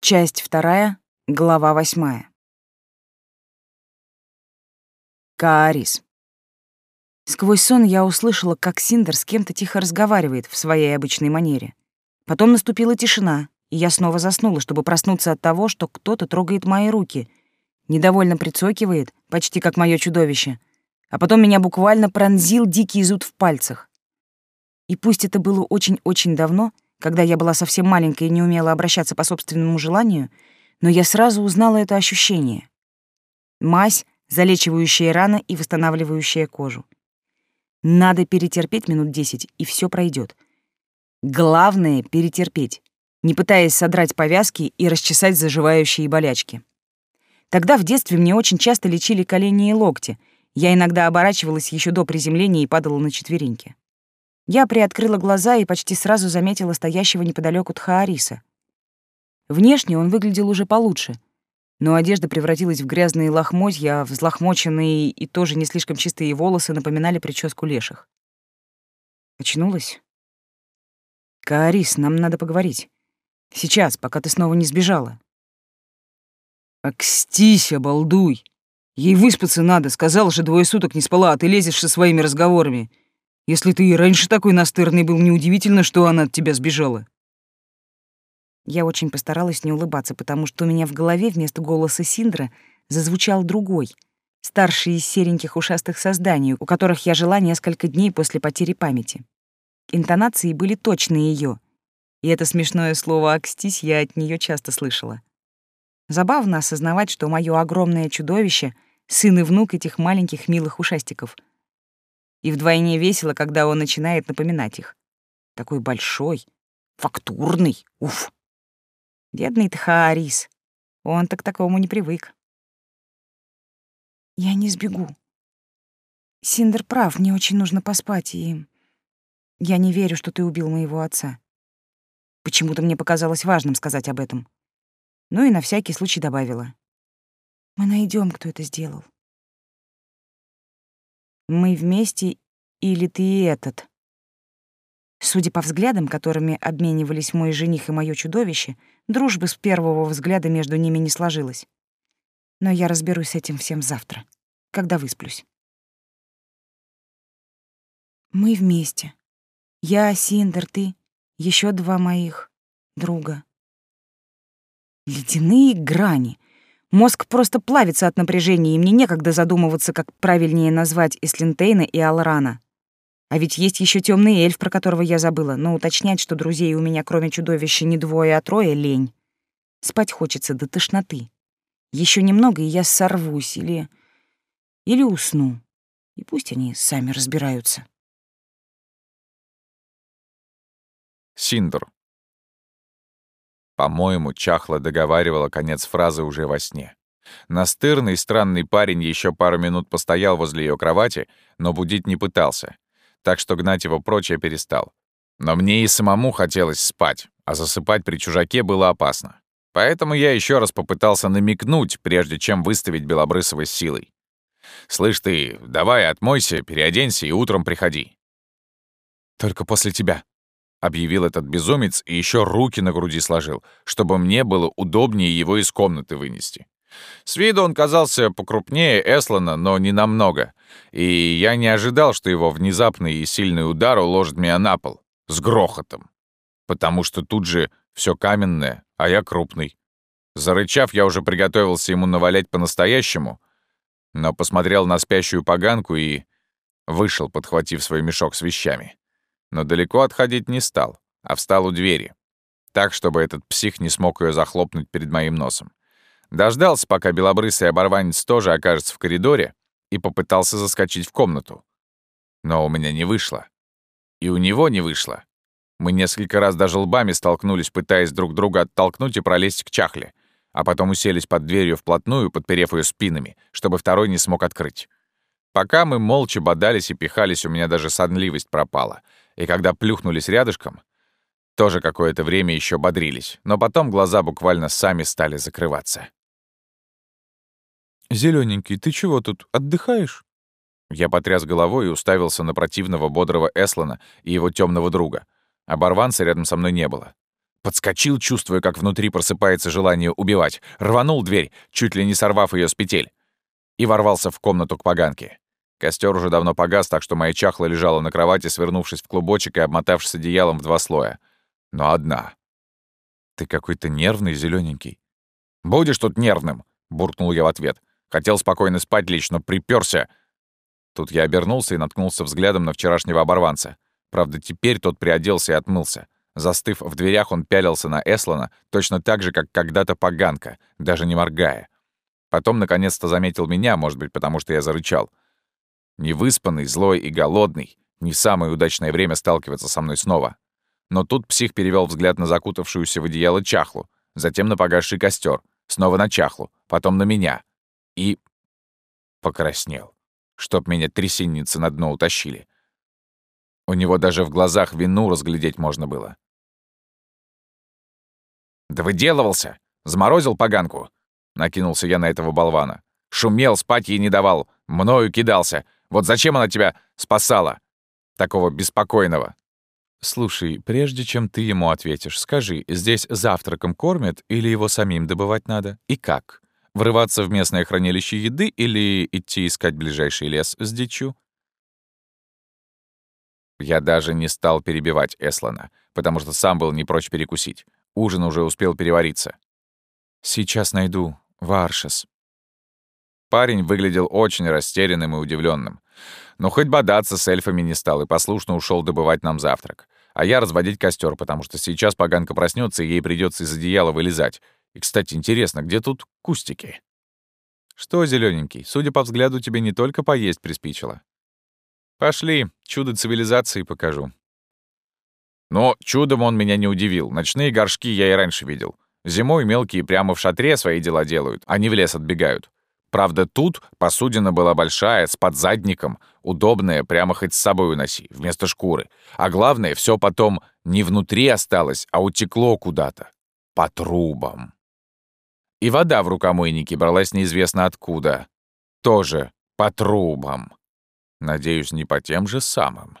Часть вторая, глава восьмая. Каарис. Сквозь сон я услышала, как Синдер с кем-то тихо разговаривает в своей обычной манере. Потом наступила тишина, и я снова заснула, чтобы проснуться от того, что кто-то трогает мои руки, недовольно прицокивает, почти как мое чудовище, а потом меня буквально пронзил дикий зуд в пальцах. И пусть это было очень-очень давно, когда я была совсем маленькой и не умела обращаться по собственному желанию, но я сразу узнала это ощущение. Мазь, залечивающая раны и восстанавливающая кожу. Надо перетерпеть минут десять, и все пройдет. Главное — перетерпеть, не пытаясь содрать повязки и расчесать заживающие болячки. Тогда в детстве мне очень часто лечили колени и локти. Я иногда оборачивалась еще до приземления и падала на четвереньки. Я приоткрыла глаза и почти сразу заметила стоящего неподалеку Тхаариса. Внешне он выглядел уже получше, но одежда превратилась в грязные лохмотья, взлохмоченные и тоже не слишком чистые волосы напоминали прическу леших. Очнулась? «Каарис, нам надо поговорить. Сейчас, пока ты снова не сбежала». «Акстись, обалдуй! Ей выспаться надо, сказал же, двое суток не спала, а ты лезешь со своими разговорами. Если ты и раньше такой настырный был, неудивительно, что она от тебя сбежала. Я очень постаралась не улыбаться, потому что у меня в голове вместо голоса Синдра зазвучал другой, старший из сереньких ушастых созданий, у которых я жила несколько дней после потери памяти. Интонации были точные ее, и это смешное слово «акстись» я от нее часто слышала. Забавно осознавать, что мое огромное чудовище — сын и внук этих маленьких милых ушастиков — и вдвойне весело, когда он начинает напоминать их. Такой большой, фактурный, уф. Бедный Тхаарис. Он так к такому не привык. Я не сбегу. Синдер прав, мне очень нужно поспать, и... Я не верю, что ты убил моего отца. Почему-то мне показалось важным сказать об этом. Ну и на всякий случай добавила. Мы найдем, кто это сделал. Мы вместе или ты и этот? Судя по взглядам, которыми обменивались мой жених и мое чудовище, дружбы с первого взгляда между ними не сложилось. Но я разберусь с этим всем завтра, когда высплюсь. Мы вместе. Я, Синдер, ты, еще два моих друга. Ледяные грани. Мозг просто плавится от напряжения, и мне некогда задумываться, как правильнее назвать Эслинтейна и Алрана. А ведь есть еще темный эльф, про которого я забыла, но уточнять, что друзей у меня кроме чудовища не двое, а трое — лень. Спать хочется до тошноты. Еще немного, и я сорвусь или... или усну. И пусть они сами разбираются. Синдр. По-моему, Чахла договаривала конец фразы уже во сне. Настырный странный парень еще пару минут постоял возле ее кровати, но будить не пытался, так что гнать его прочь я перестал. Но мне и самому хотелось спать, а засыпать при чужаке было опасно. Поэтому я еще раз попытался намекнуть, прежде чем выставить Белобрысова силой. «Слышь ты, давай отмойся, переоденься и утром приходи». «Только после тебя», — объявил этот безумец и еще руки на груди сложил, чтобы мне было удобнее его из комнаты вынести. С виду он казался покрупнее Эслана, но не намного, и я не ожидал, что его внезапный и сильный удар уложит меня на пол, с грохотом, потому что тут же все каменное, а я крупный. Зарычав, я уже приготовился ему навалять по-настоящему, но посмотрел на спящую поганку и вышел, подхватив свой мешок с вещами но далеко отходить не стал, а встал у двери, так, чтобы этот псих не смог ее захлопнуть перед моим носом. Дождался, пока белобрысый оборванец тоже окажется в коридоре, и попытался заскочить в комнату. Но у меня не вышло. И у него не вышло. Мы несколько раз даже лбами столкнулись, пытаясь друг друга оттолкнуть и пролезть к чахле, а потом уселись под дверью вплотную, подперев ее спинами, чтобы второй не смог открыть. Пока мы молча бодались и пихались, у меня даже сонливость пропала — и когда плюхнулись рядышком, тоже какое-то время еще бодрились, но потом глаза буквально сами стали закрываться. Зелененький, ты чего тут, отдыхаешь?» Я потряс головой и уставился на противного бодрого Эслана и его темного друга. Оборванца рядом со мной не было. Подскочил, чувствуя, как внутри просыпается желание убивать. Рванул дверь, чуть ли не сорвав ее с петель. И ворвался в комнату к поганке. Костер уже давно погас, так что моя чахла лежала на кровати, свернувшись в клубочек и обмотавшись одеялом в два слоя. Но одна. «Ты какой-то нервный, зелененький. «Будешь тут нервным!» — буркнул я в ответ. Хотел спокойно спать лечь, но припёрся. Тут я обернулся и наткнулся взглядом на вчерашнего оборванца. Правда, теперь тот приоделся и отмылся. Застыв в дверях, он пялился на Эслана точно так же, как когда-то поганка, даже не моргая. Потом, наконец-то, заметил меня, может быть, потому что я зарычал. Невыспанный, злой и голодный. Не самое удачное время сталкиваться со мной снова. Но тут псих перевел взгляд на закутавшуюся в одеяло чахлу, затем на погасший костер, снова на чахлу, потом на меня. И покраснел, чтоб меня трясинницы на дно утащили. У него даже в глазах вину разглядеть можно было. «Да выделывался! Заморозил поганку!» Накинулся я на этого болвана. «Шумел, спать ей не давал, мною кидался. Вот зачем она тебя спасала? Такого беспокойного!» «Слушай, прежде чем ты ему ответишь, скажи, здесь завтраком кормят или его самим добывать надо? И как? Врываться в местное хранилище еды или идти искать ближайший лес с дичью?» Я даже не стал перебивать Эслана, потому что сам был не прочь перекусить. Ужин уже успел перевариться. «Сейчас найду. Варшес». Парень выглядел очень растерянным и удивленным. Но хоть бодаться с эльфами не стал и послушно ушел добывать нам завтрак. А я разводить костер, потому что сейчас поганка проснется и ей придется из одеяла вылезать. И, кстати, интересно, где тут кустики? Что, зелененький, судя по взгляду, тебе не только поесть приспичило. Пошли, чудо цивилизации покажу. Но чудом он меня не удивил. Ночные горшки я и раньше видел. Зимой мелкие прямо в шатре свои дела делают, а не в лес отбегают. Правда, тут посудина была большая, с подзадником, удобная, прямо хоть с собой уноси, вместо шкуры. А главное, все потом не внутри осталось, а утекло куда-то. По трубам. И вода в рукомойнике бралась неизвестно откуда. Тоже по трубам. Надеюсь, не по тем же самым.